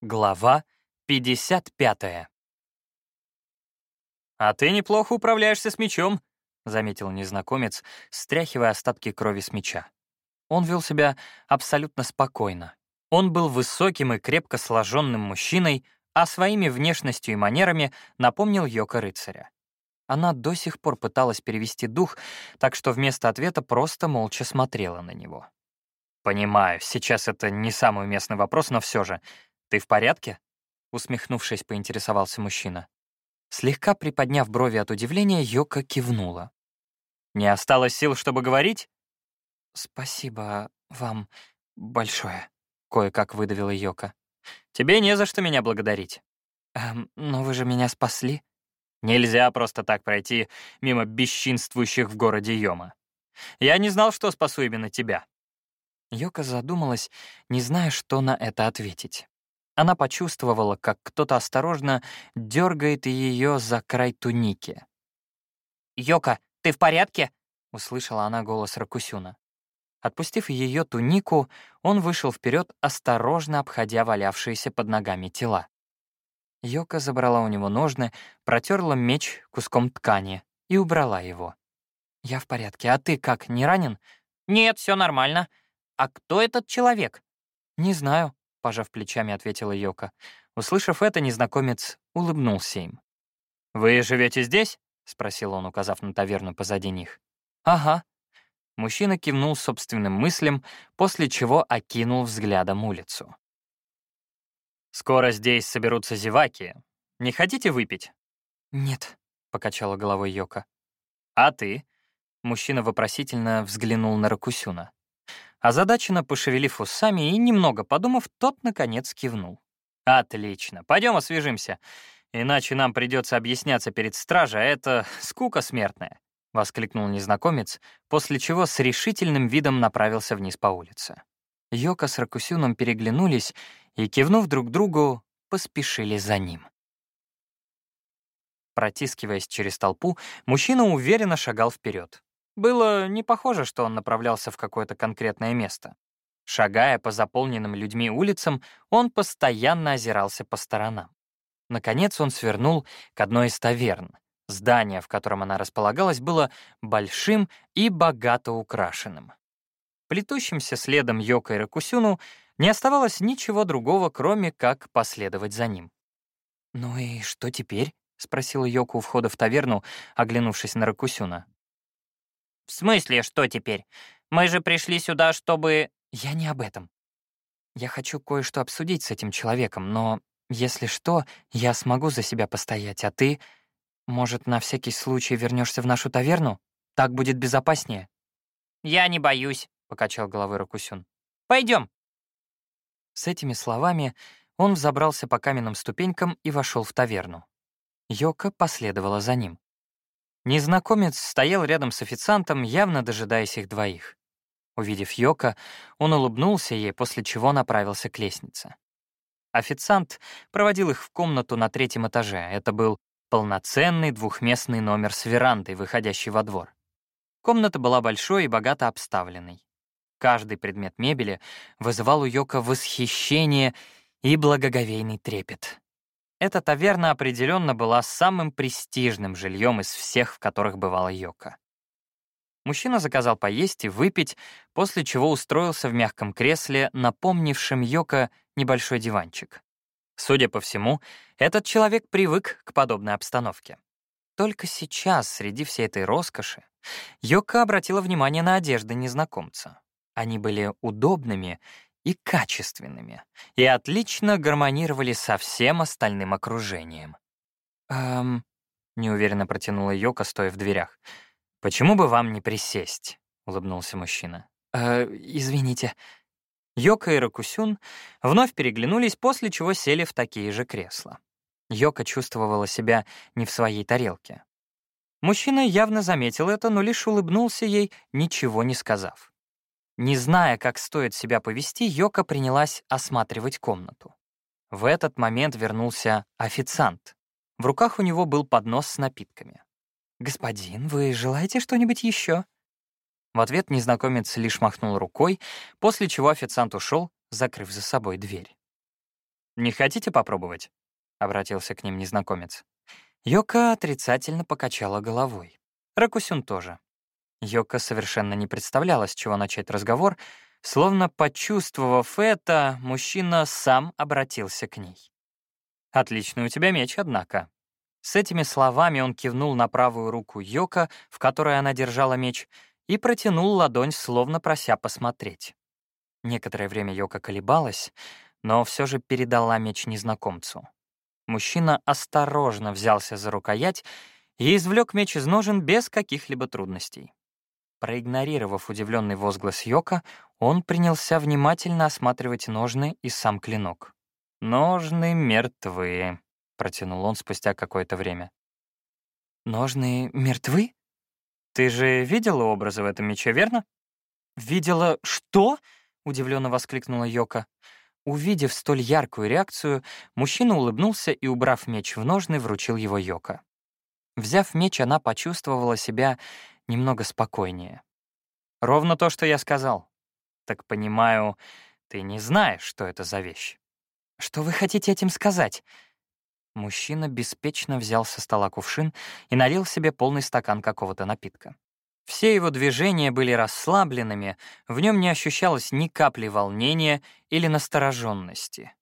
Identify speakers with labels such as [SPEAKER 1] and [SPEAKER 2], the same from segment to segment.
[SPEAKER 1] Глава 55. «А ты неплохо управляешься с мечом», — заметил незнакомец, стряхивая остатки крови с меча. Он вел себя абсолютно спокойно. Он был высоким и крепко сложенным мужчиной, а своими внешностью и манерами напомнил Йока рыцаря. Она до сих пор пыталась перевести дух, так что вместо ответа просто молча смотрела на него. «Понимаю, сейчас это не самый уместный вопрос, но все же. Ты в порядке?» Усмехнувшись, поинтересовался мужчина. Слегка приподняв брови от удивления, Йока кивнула. «Не осталось сил, чтобы говорить?» «Спасибо вам большое», — кое-как выдавила Йока. «Тебе не за что меня благодарить». «Эм, но вы же меня спасли». «Нельзя просто так пройти мимо бесчинствующих в городе Йома. Я не знал, что спасу именно тебя». Йока задумалась, не зная, что на это ответить. Она почувствовала, как кто-то осторожно дергает ее за край туники. «Йока, ты в порядке?» — услышала она голос Ракусюна. Отпустив ее тунику, он вышел вперед, осторожно обходя валявшиеся под ногами тела. Йока забрала у него ножны, протерла меч куском ткани и убрала его. «Я в порядке. А ты как, не ранен?» «Нет, все нормально. А кто этот человек?» «Не знаю пожав плечами, ответила Йока. Услышав это, незнакомец улыбнулся им. «Вы живете здесь?» — спросил он, указав на таверну позади них. «Ага». Мужчина кивнул собственным мыслям, после чего окинул взглядом улицу. «Скоро здесь соберутся зеваки. Не хотите выпить?» «Нет», — покачала головой Йока. «А ты?» — мужчина вопросительно взглянул на Ракусюна. Озадаченно пошевелив усами и немного подумав, тот, наконец, кивнул. «Отлично, пойдем освежимся. Иначе нам придется объясняться перед стражей, а это скука смертная», — воскликнул незнакомец, после чего с решительным видом направился вниз по улице. Йока с Ракусюном переглянулись и, кивнув друг другу, поспешили за ним. Протискиваясь через толпу, мужчина уверенно шагал вперед. Было не похоже, что он направлялся в какое-то конкретное место. Шагая по заполненным людьми улицам, он постоянно озирался по сторонам. Наконец он свернул к одной из таверн. Здание, в котором она располагалась, было большим и богато украшенным. Плетущимся следом Йока и Ракусюну не оставалось ничего другого, кроме как последовать за ним. «Ну и что теперь?» — спросила Йока у входа в таверну, оглянувшись на Ракусюна.
[SPEAKER 2] «В смысле, что теперь? Мы же пришли сюда, чтобы...»
[SPEAKER 1] «Я не об этом. Я хочу кое-что обсудить с этим человеком, но, если что, я смогу за себя постоять, а ты, может, на всякий случай вернешься в нашу таверну? Так будет безопаснее».
[SPEAKER 2] «Я не боюсь», — покачал головой Ракусюн. Пойдем.
[SPEAKER 1] С этими словами он взобрался по каменным ступенькам и вошел в таверну. Йока последовала за ним. Незнакомец стоял рядом с официантом, явно дожидаясь их двоих. Увидев Йока, он улыбнулся ей, после чего направился к лестнице. Официант проводил их в комнату на третьем этаже. Это был полноценный двухместный номер с верандой, выходящей во двор. Комната была большой и богато обставленной. Каждый предмет мебели вызывал у Йока восхищение и благоговейный трепет. Эта таверна определенно была самым престижным жильем из всех, в которых бывала Йока. Мужчина заказал поесть и выпить, после чего устроился в мягком кресле, напомнившем Йока небольшой диванчик. Судя по всему, этот человек привык к подобной обстановке. Только сейчас, среди всей этой роскоши, Йока обратила внимание на одежды незнакомца. Они были удобными и качественными, и отлично гармонировали со всем остальным окружением. «Эм...» — неуверенно протянула Йока, стоя в дверях. «Почему бы вам не присесть?» — улыбнулся мужчина. «Э, извините». Йока и Ракусюн вновь переглянулись, после чего сели в такие же кресла. Йока чувствовала себя не в своей тарелке. Мужчина явно заметил это, но лишь улыбнулся ей, ничего не сказав. Не зная, как стоит себя повести, Йока принялась осматривать комнату. В этот момент вернулся официант. В руках у него был поднос с напитками. «Господин, вы желаете что-нибудь еще? В ответ незнакомец лишь махнул рукой, после чего официант ушел, закрыв за собой дверь. Не хотите попробовать?» — обратился к ним незнакомец. Йока отрицательно покачала головой. Ракусюн тоже. Йока совершенно не представляла, с чего начать разговор, словно почувствовав это, мужчина сам обратился к ней. «Отличный у тебя меч, однако». С этими словами он кивнул на правую руку Йока, в которой она держала меч, и протянул ладонь, словно прося посмотреть. Некоторое время Йока колебалась, но все же передала меч незнакомцу. Мужчина осторожно взялся за рукоять и извлек меч из ножен без каких-либо трудностей. Проигнорировав удивленный возглас Йока, он принялся внимательно осматривать ножны и сам клинок. «Ножны мертвые», — протянул он спустя какое-то время. «Ножны мертвы? Ты же видела образы в этом мече, верно?» «Видела что?» — удивленно воскликнула Йока. Увидев столь яркую реакцию, мужчина улыбнулся и, убрав меч в ножны, вручил его Йока. Взяв меч, она почувствовала себя немного спокойнее. «Ровно то, что я сказал. Так понимаю, ты не знаешь, что это за вещь?» «Что вы хотите этим сказать?» Мужчина беспечно взял со стола кувшин и налил себе полный стакан какого-то напитка. Все его движения были расслабленными, в нем не ощущалось ни капли волнения или настороженности.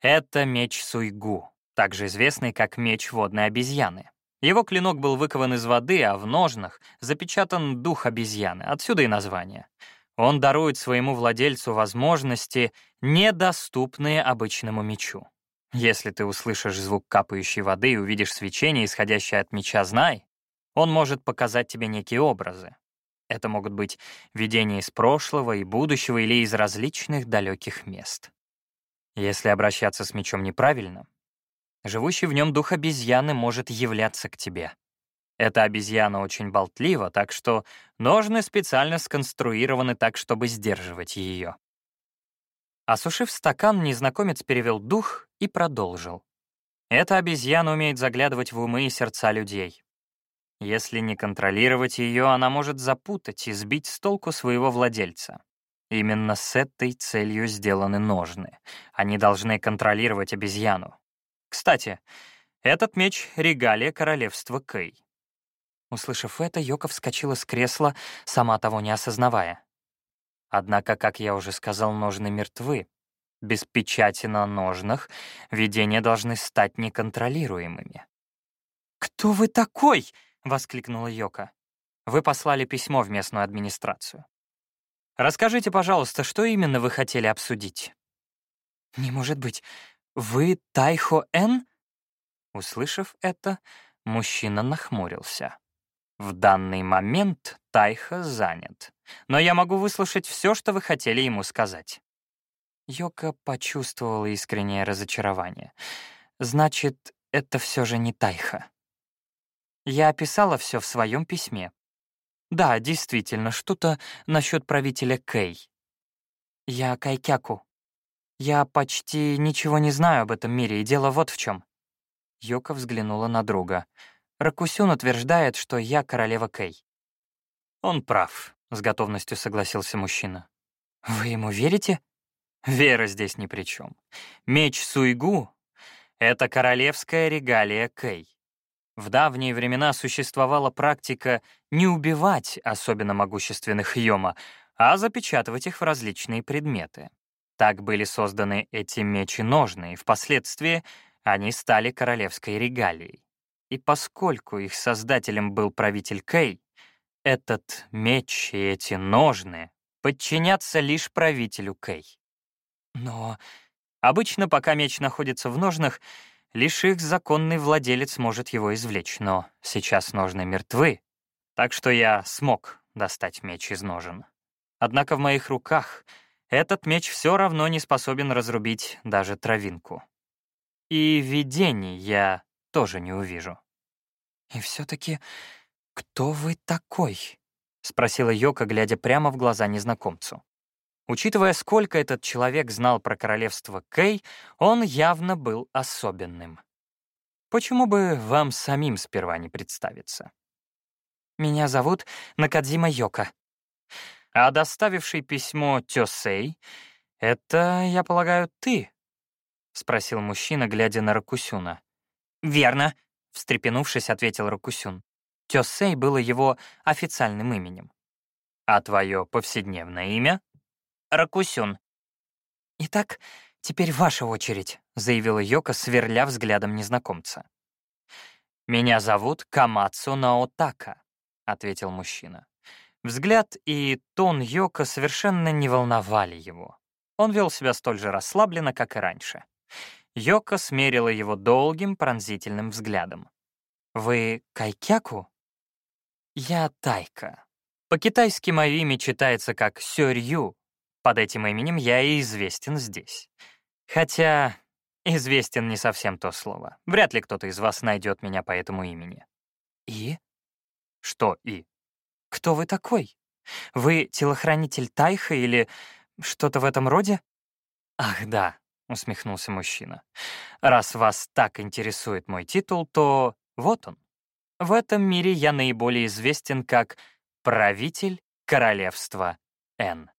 [SPEAKER 1] Это меч Суйгу, также известный как меч водной обезьяны. Его клинок был выкован из воды, а в ножнах запечатан дух обезьяны, отсюда и название. Он дарует своему владельцу возможности, недоступные обычному мечу. Если ты услышишь звук капающей воды и увидишь свечение, исходящее от меча, знай, он может показать тебе некие образы. Это могут быть видения из прошлого и будущего или из различных далеких мест. Если обращаться с мечом неправильно, живущий в нем дух обезьяны может являться к тебе. Эта обезьяна очень болтлива, так что ножны специально сконструированы так, чтобы сдерживать ее. Осушив стакан, незнакомец перевел дух и продолжил. Эта обезьяна умеет заглядывать в умы и сердца людей. Если не контролировать ее, она может запутать и сбить с толку своего владельца. Именно с этой целью сделаны ножны. Они должны контролировать обезьяну. Кстати, этот меч — регалия королевства Кэй. Услышав это, Йока вскочила с кресла, сама того не осознавая. Однако, как я уже сказал, ножны мертвы. Без печати на ножнах видения должны стать неконтролируемыми. «Кто вы такой?» — воскликнула Йока. «Вы послали письмо в местную администрацию. Расскажите, пожалуйста, что именно вы хотели обсудить?» «Не может быть. Вы Тайхо Эн?» Услышав это, мужчина нахмурился. «В данный момент Тайха занят, но я могу выслушать все, что вы хотели ему сказать». Йока почувствовала искреннее разочарование. «Значит, это все же не Тайха». Я описала все в своем письме. Да, действительно, что-то насчет правителя Кэй. Я Кайкяку. Я почти ничего не знаю об этом мире, и дело вот в чем. Йока взглянула на друга. Ракусюн утверждает, что я королева Кэй. Он прав, с готовностью согласился мужчина. Вы ему верите? Вера здесь ни при чем. Меч Суйгу — это королевская регалия Кэй. В давние времена существовала практика не убивать особенно могущественных Йома, а запечатывать их в различные предметы. Так были созданы эти мечи-ножны, и впоследствии они стали королевской регалией. И поскольку их создателем был правитель Кэй, этот меч и эти ножны подчинятся лишь правителю Кэй. Но обычно, пока меч находится в ножнах, Лишь их законный владелец может его извлечь, но сейчас ножны мертвы, так что я смог достать меч из ножен. Однако в моих руках этот меч все равно не способен разрубить даже травинку. И видений я тоже не увижу. «И все-таки кто вы такой?» — спросила Йока, глядя прямо в глаза незнакомцу. Учитывая, сколько этот человек знал про королевство Кей, он явно был особенным. Почему бы вам самим сперва не представиться? Меня зовут Накадзима Йока. А доставивший письмо Тёсей — это, я полагаю, ты. — спросил мужчина, глядя на Ракусюна.
[SPEAKER 2] «Верно», —
[SPEAKER 1] встрепенувшись, ответил Ракусюн. Тёссей было его официальным именем. «А твое повседневное имя?»
[SPEAKER 2] «Ракусюн».
[SPEAKER 1] «Итак, теперь ваша очередь», — заявила Йока, сверля взглядом незнакомца. «Меня зовут Камацу Наотака», — ответил мужчина. Взгляд и тон Йока совершенно не волновали его. Он вел себя столь же расслабленно, как и раньше. Йока смерила его долгим пронзительным взглядом. «Вы Кайкяку?» «Я Тайка. По-китайски мое имя читается как Сёрью. Под этим именем я и известен здесь. Хотя известен не совсем то слово. Вряд ли кто-то из вас найдет меня по этому имени». «И?» «Что «и»?» «Кто вы такой? Вы телохранитель Тайха или что-то в этом роде?» «Ах, да», — усмехнулся мужчина. «Раз вас так интересует мой титул, то вот он. В этом мире я наиболее известен как правитель королевства Н.